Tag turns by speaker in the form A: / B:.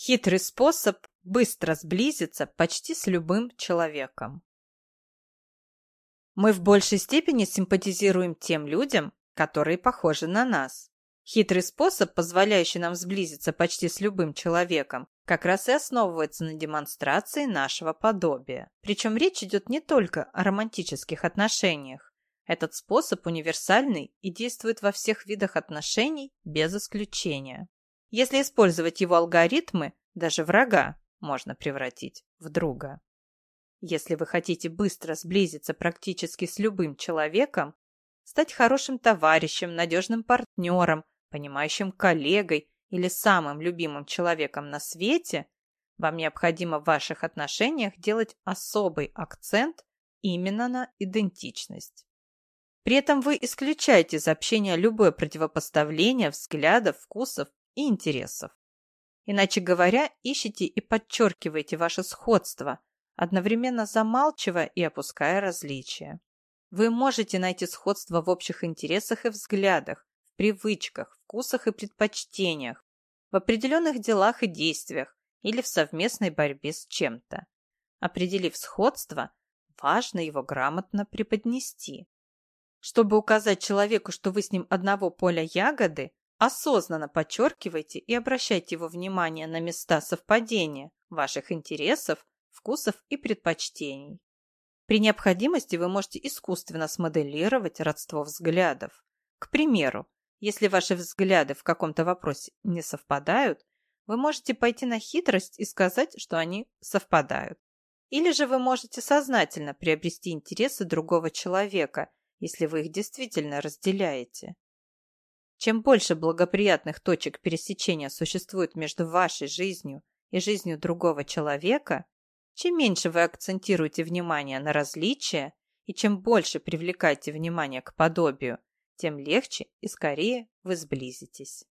A: Хитрый способ быстро сблизиться почти с любым человеком. Мы в большей степени симпатизируем тем людям, которые похожи на нас. Хитрый способ, позволяющий нам сблизиться почти с любым человеком, как раз и основывается на демонстрации нашего подобия. Причем речь идет не только о романтических отношениях. Этот способ универсальный и действует во всех видах отношений без исключения. Если использовать его алгоритмы, даже врага можно превратить в друга. Если вы хотите быстро сблизиться практически с любым человеком, стать хорошим товарищем, надежным партнером, понимающим коллегой или самым любимым человеком на свете, вам необходимо в ваших отношениях делать особый акцент именно на идентичность. При этом вы исключаете из общения любое противопоставление взглядов, вкусов и интересов. Иначе говоря, ищите и подчеркиваете ваше сходство, одновременно замалчивая и опуская различия. Вы можете найти сходство в общих интересах и взглядах, в привычках, вкусах и предпочтениях, в определенных делах и действиях или в совместной борьбе с чем-то. Определив сходство, важно его грамотно преподнести. Чтобы указать человеку, что вы с ним одного поля ягоды, осознанно подчеркивайте и обращайте его внимание на места совпадения ваших интересов, вкусов и предпочтений. При необходимости вы можете искусственно смоделировать родство взглядов. К примеру, если ваши взгляды в каком-то вопросе не совпадают, вы можете пойти на хитрость и сказать, что они совпадают. Или же вы можете сознательно приобрести интересы другого человека, если вы их действительно разделяете. Чем больше благоприятных точек пересечения существует между вашей жизнью и жизнью другого человека, чем меньше вы акцентируете внимание на различия и чем больше привлекаете внимание к подобию, тем легче и скорее вы сблизитесь.